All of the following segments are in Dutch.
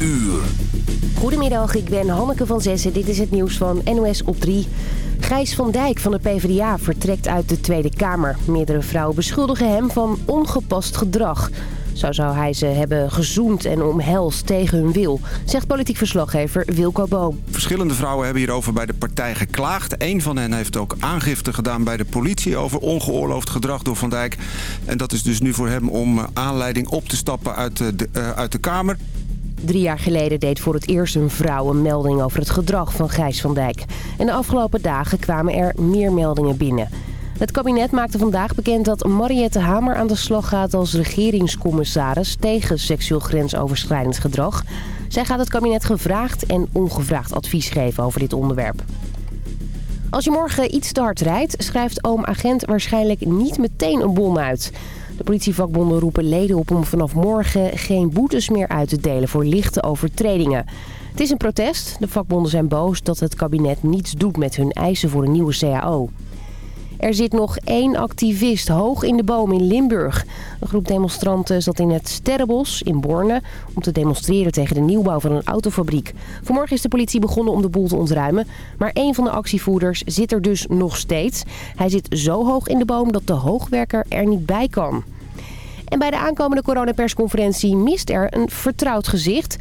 uur. Goedemiddag, ik ben Hanneke van Zessen. Dit is het nieuws van NOS op 3. Gijs van Dijk van de PvdA vertrekt uit de Tweede Kamer. Meerdere vrouwen beschuldigen hem van ongepast gedrag. Zo zou hij ze hebben gezoend en omhelst tegen hun wil, zegt politiek verslaggever Wilco Boom. Verschillende vrouwen hebben hierover bij de partij geklaagd. Een van hen heeft ook aangifte gedaan bij de politie over ongeoorloofd gedrag door Van Dijk. En dat is dus nu voor hem om aanleiding op te stappen uit de, uh, uit de Kamer. Drie jaar geleden deed voor het eerst een vrouw een melding over het gedrag van Gijs van Dijk. En de afgelopen dagen kwamen er meer meldingen binnen. Het kabinet maakte vandaag bekend dat Mariette Hamer aan de slag gaat als regeringscommissaris tegen seksueel grensoverschrijdend gedrag. Zij gaat het kabinet gevraagd en ongevraagd advies geven over dit onderwerp. Als je morgen iets te hard rijdt, schrijft oom agent waarschijnlijk niet meteen een bon uit. De politievakbonden roepen leden op om vanaf morgen geen boetes meer uit te delen voor lichte overtredingen. Het is een protest. De vakbonden zijn boos dat het kabinet niets doet met hun eisen voor een nieuwe CAO. Er zit nog één activist hoog in de boom in Limburg. Een groep demonstranten zat in het Sterrenbos in Borne... om te demonstreren tegen de nieuwbouw van een autofabriek. Vanmorgen is de politie begonnen om de boel te ontruimen. Maar één van de actievoerders zit er dus nog steeds. Hij zit zo hoog in de boom dat de hoogwerker er niet bij kan. En bij de aankomende coronapersconferentie mist er een vertrouwd gezicht.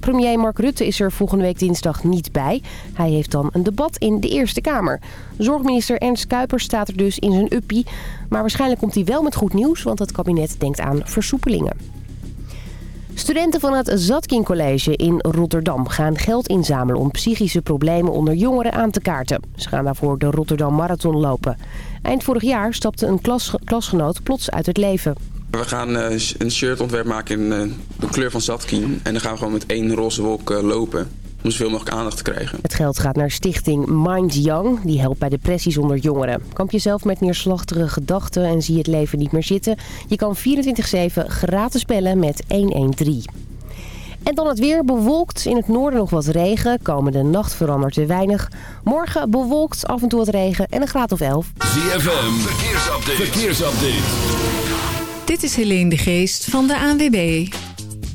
Premier Mark Rutte is er volgende week dinsdag niet bij. Hij heeft dan een debat in de Eerste Kamer. Zorgminister Ernst Kuipers staat er dus in zijn uppie. Maar waarschijnlijk komt hij wel met goed nieuws, want het kabinet denkt aan versoepelingen. Studenten van het Zatkin College in Rotterdam gaan geld inzamelen om psychische problemen onder jongeren aan te kaarten. Ze gaan daarvoor de Rotterdam Marathon lopen. Eind vorig jaar stapte een klas klasgenoot plots uit het leven. We gaan uh, een shirtontwerp maken in uh, de kleur van Zatkin. En dan gaan we gewoon met één roze wolk uh, lopen. Om zoveel mogelijk aandacht te krijgen. Het geld gaat naar stichting Mind Young. Die helpt bij depressies onder jongeren. Kamp je zelf met neerslachtige gedachten en zie je het leven niet meer zitten? Je kan 24-7 gratis bellen met 113. En dan het weer bewolkt. In het noorden nog wat regen. Komende nacht verandert er weinig. Morgen bewolkt, af en toe wat regen en een graad of 11. ZFM, verkeersupdate. verkeersupdate. Dit is Helene de Geest van de ANWB.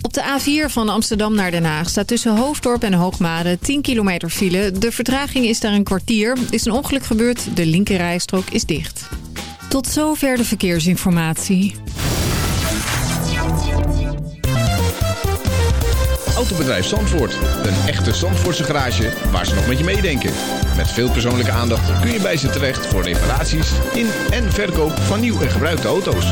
Op de A4 van Amsterdam naar Den Haag staat tussen Hoofddorp en Hoogmade 10 kilometer file. De vertraging is daar een kwartier. Is een ongeluk gebeurd, de linkerrijstrook is dicht. Tot zover de verkeersinformatie. Autobedrijf Zandvoort. Een echte Zandvoortse garage waar ze nog met je meedenken. Met veel persoonlijke aandacht kun je bij ze terecht voor reparaties in en verkoop van nieuw en gebruikte auto's.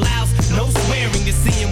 no swearing. You're seeing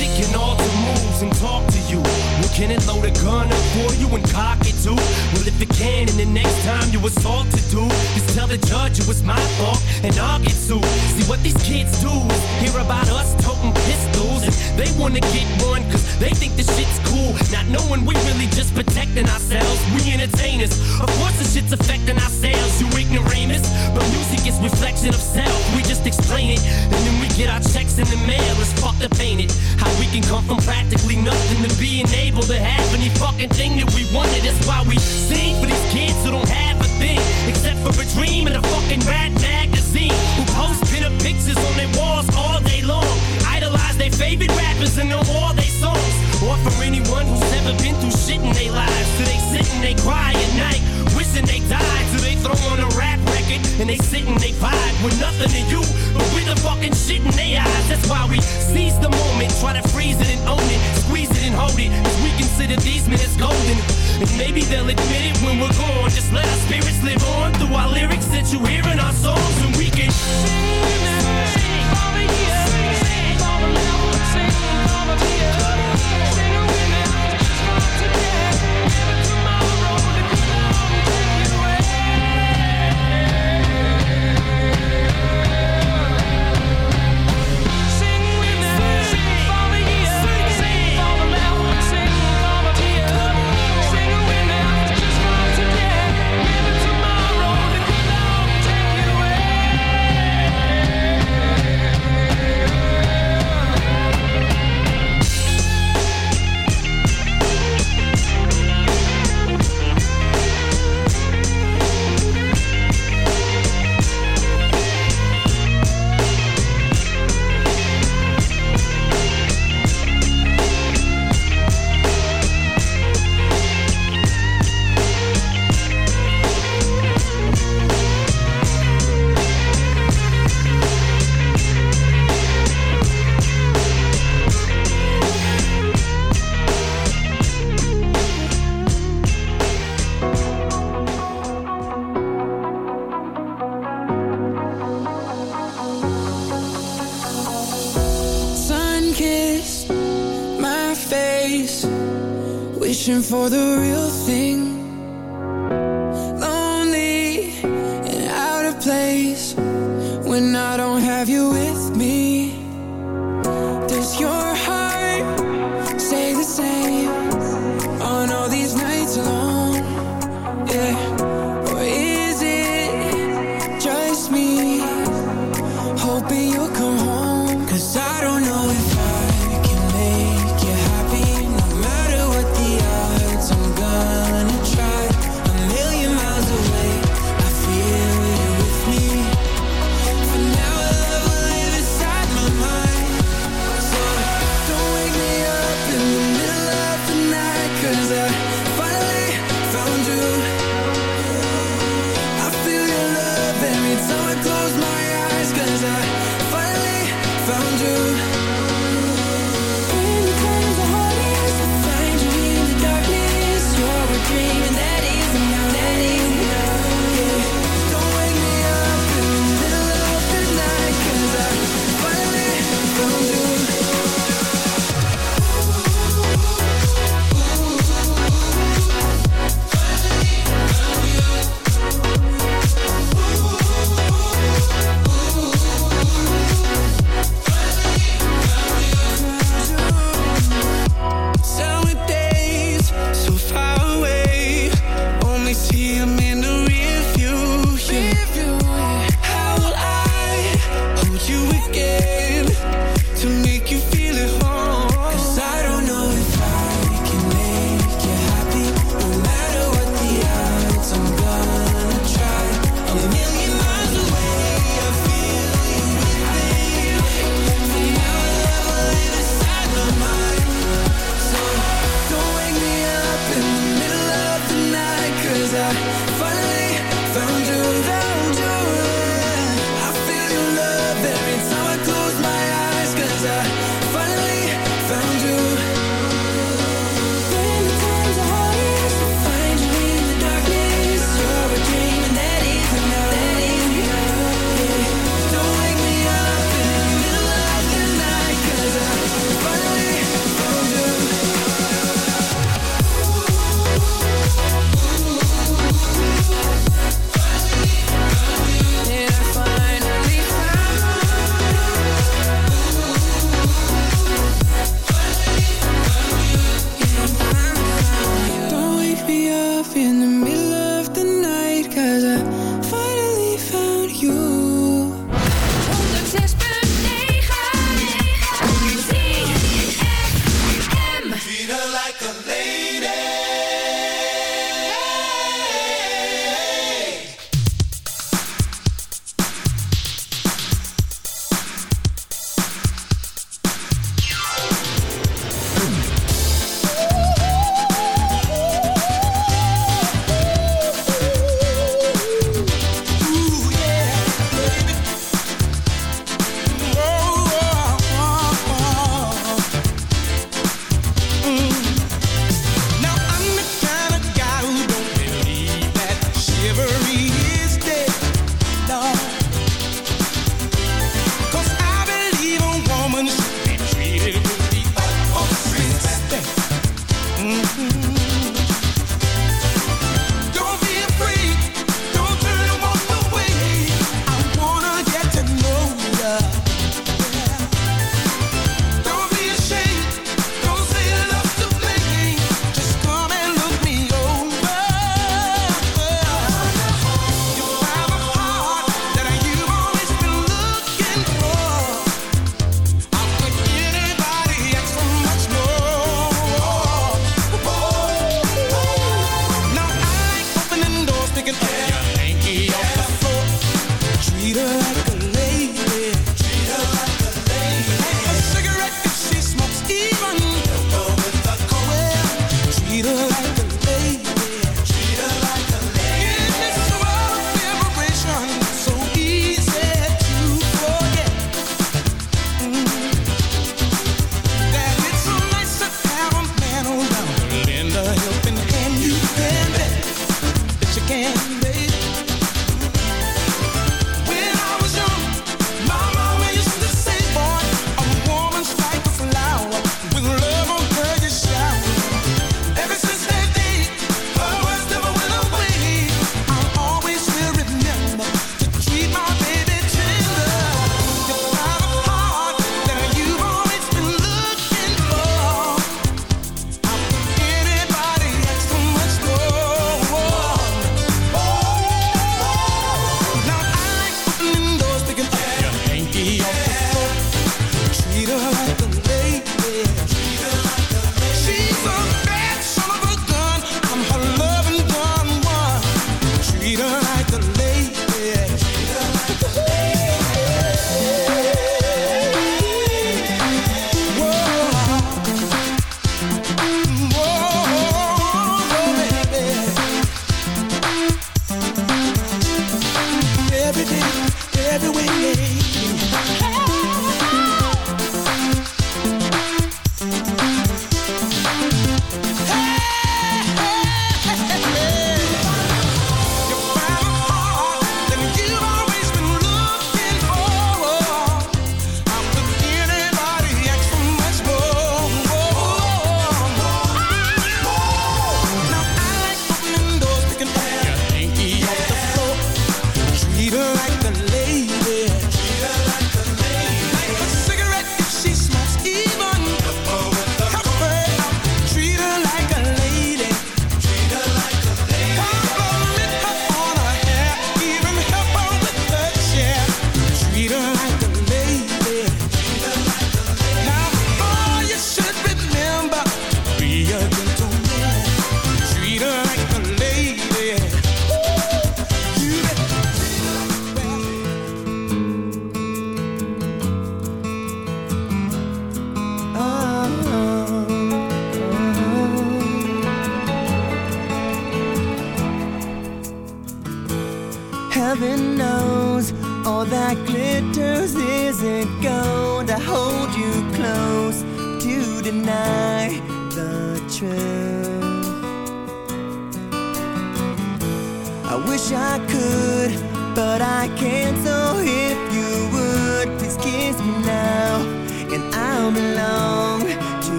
say music can moves and talk to you. Well, can it load a gun up for you and cock it Well, if it can, and the next time you assault to do, just tell the judge it was my fault and I'll get sued. See what these kids do is hear about us toting pistols and they wanna get one cause they think the shit's cool. Not knowing we really just protecting ourselves. We entertainers. Of course the shit's affecting ourselves, you ignoramus. But music is reflection of self. We just explain it. And then we get our checks in the mail. It's fucked up, ain't it? How we can come from practically nothing to being able to have any fucking thing that we wanted. That's why we sing for these kids who don't have a thing. Except for a dream and a fucking rat magazine. Who post pin-up pictures on their walls all day long. Idolize their favorite rappers and know all their songs. Or for anyone who's never been through shit in their lives. So they sit and they cry at night, wishing they died. So they throw on a rap record and they sit and they vibe with nothing to you, but with the fucking shit in their eyes. That's why we seize the moment, try to freeze it and own it, And maybe they'll admit it when we're gone. Just let our spirits live on through our lyrics that you hear in our songs, and we can hoping you'll come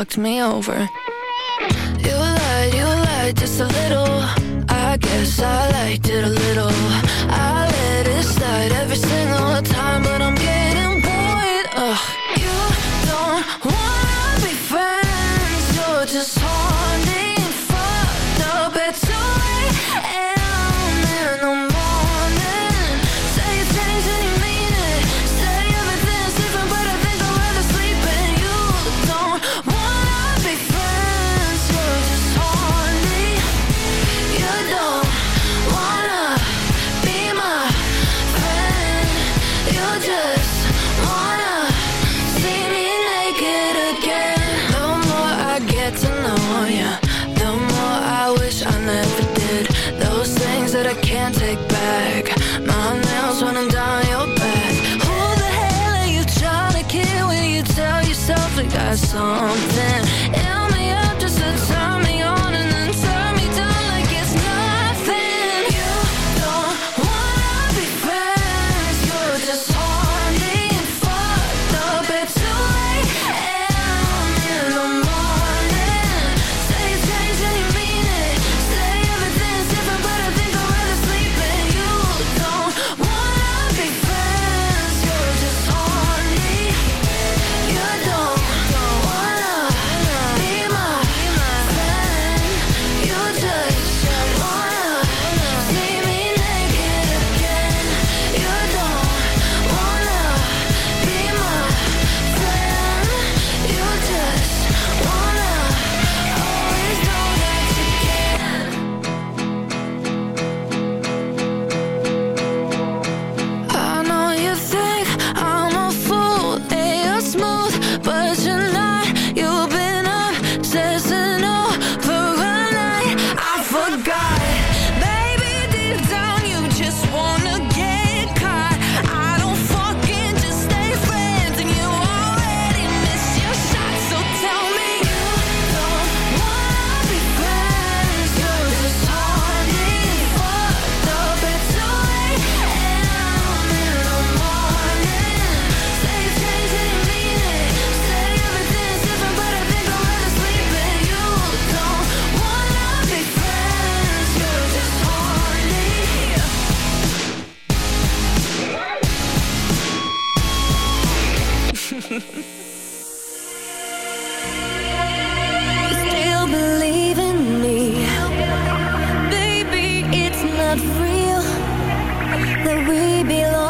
fucked me over. got something. that we belong.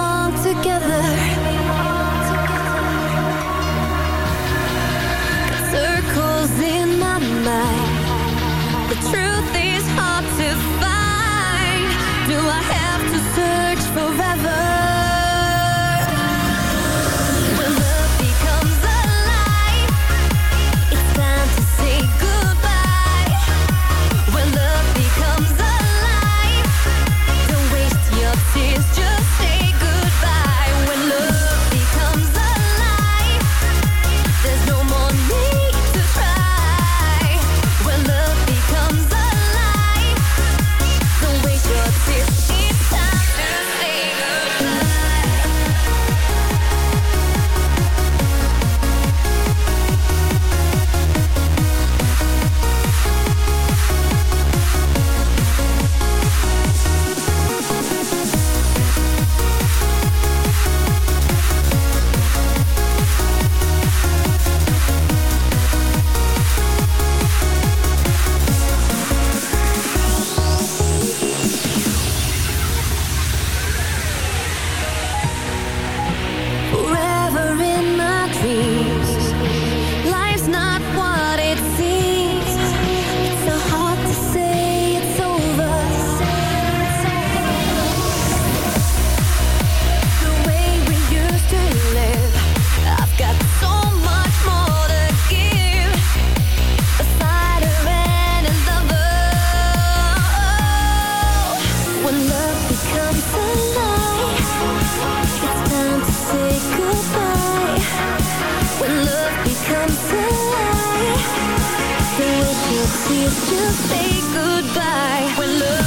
see us just say goodbye. When love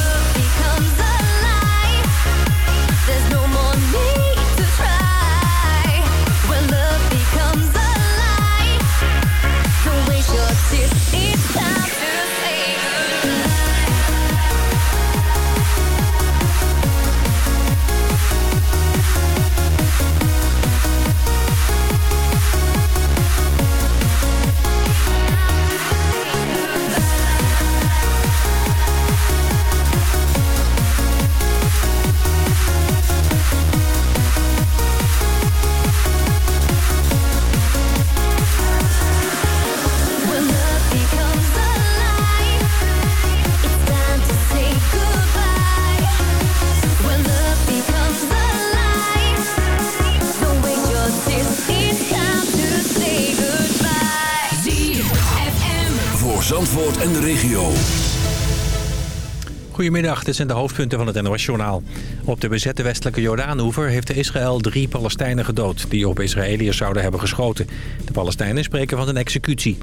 Goedemiddag, dit zijn de hoofdpunten van het NOS-journaal. Op de bezette westelijke Jordaanoever heeft Israël drie Palestijnen gedood... die op Israëliërs zouden hebben geschoten. De Palestijnen spreken van een executie.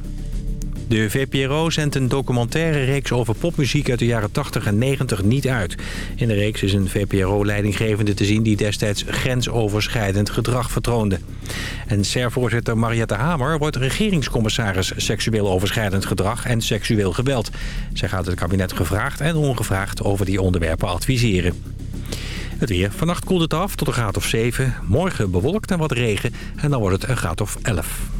De VPRO zendt een documentaire reeks over popmuziek uit de jaren 80 en 90 niet uit. In de reeks is een VPRO-leidinggevende te zien die destijds grensoverschrijdend gedrag vertoonde. En SER-voorzitter Mariette Hamer wordt regeringscommissaris seksueel overschrijdend gedrag en seksueel geweld. Zij gaat het kabinet gevraagd en ongevraagd over die onderwerpen adviseren. Het weer. Vannacht koelt het af tot een graad of 7. Morgen bewolkt en wat regen en dan wordt het een graad of 11.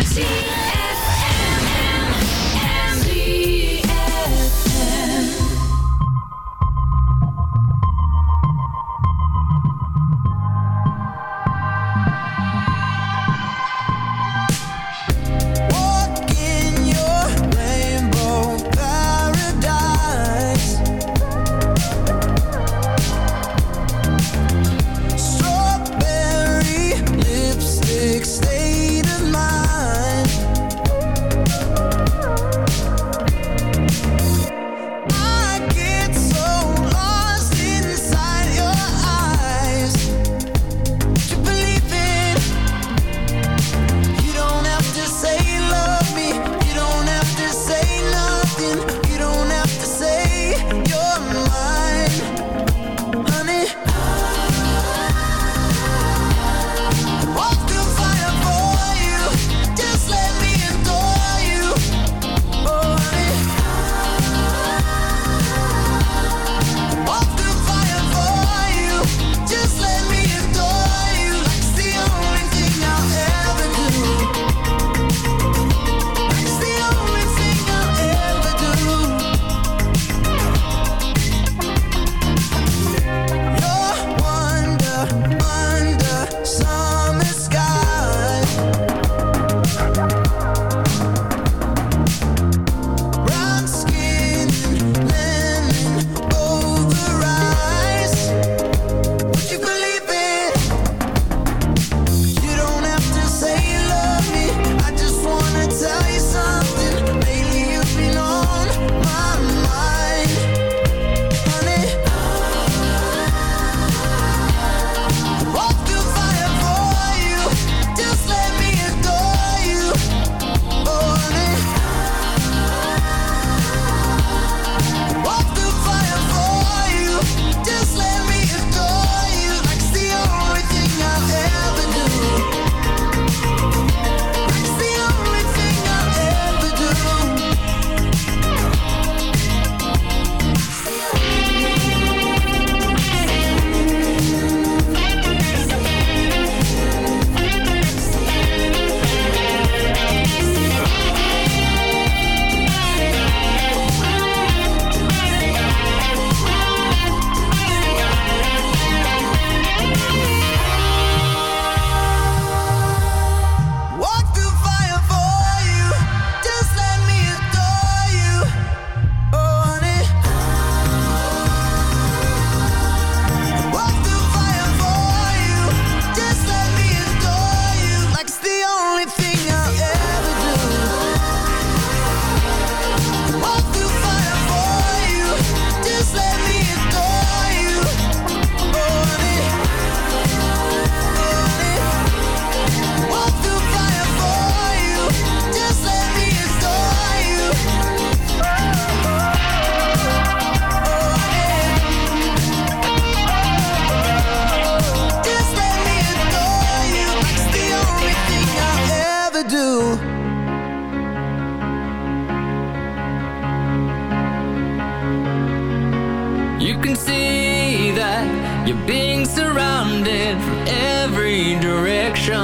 You can see that you're being surrounded from every direction.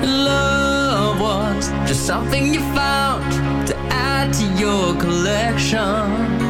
Love was just something you found to add to your collection.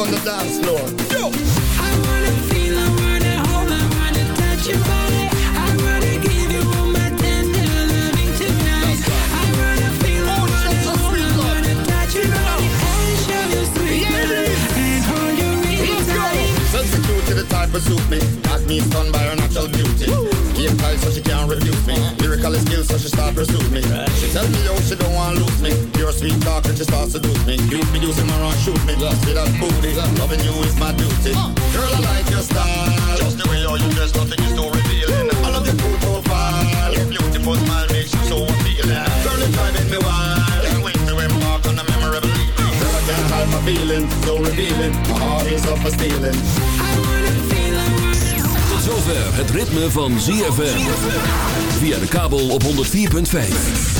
On the dance floor. Yo. I wanna feel, I wanna hold, I wanna touch your body. I wanna give you all my tender loving tonight. I wanna feel, I wanna hold, I wanna touch your body and show you sweet love and hold you really tight. Sensitive the type of suit me. Got me stunned by her natural beauty. Game tight so she can't refuse me. Lyrical skills so she start pursue me. She tell me yo And she starts seduce me. You be using my run shoot me. See that booty. Loving you is my duty. Girl I like your style. Just the way how you dress nothing is too revealing. I love your cool profile. Your beautiful smile makes you so appealing. Girl it's driving me wild. Can't wait to embark on a memorable evening. Girl I can't hide my feelings. So revealing. My heart is up for stealing. Tot zover het ritme van ZFM. Via de kabel op 104.5.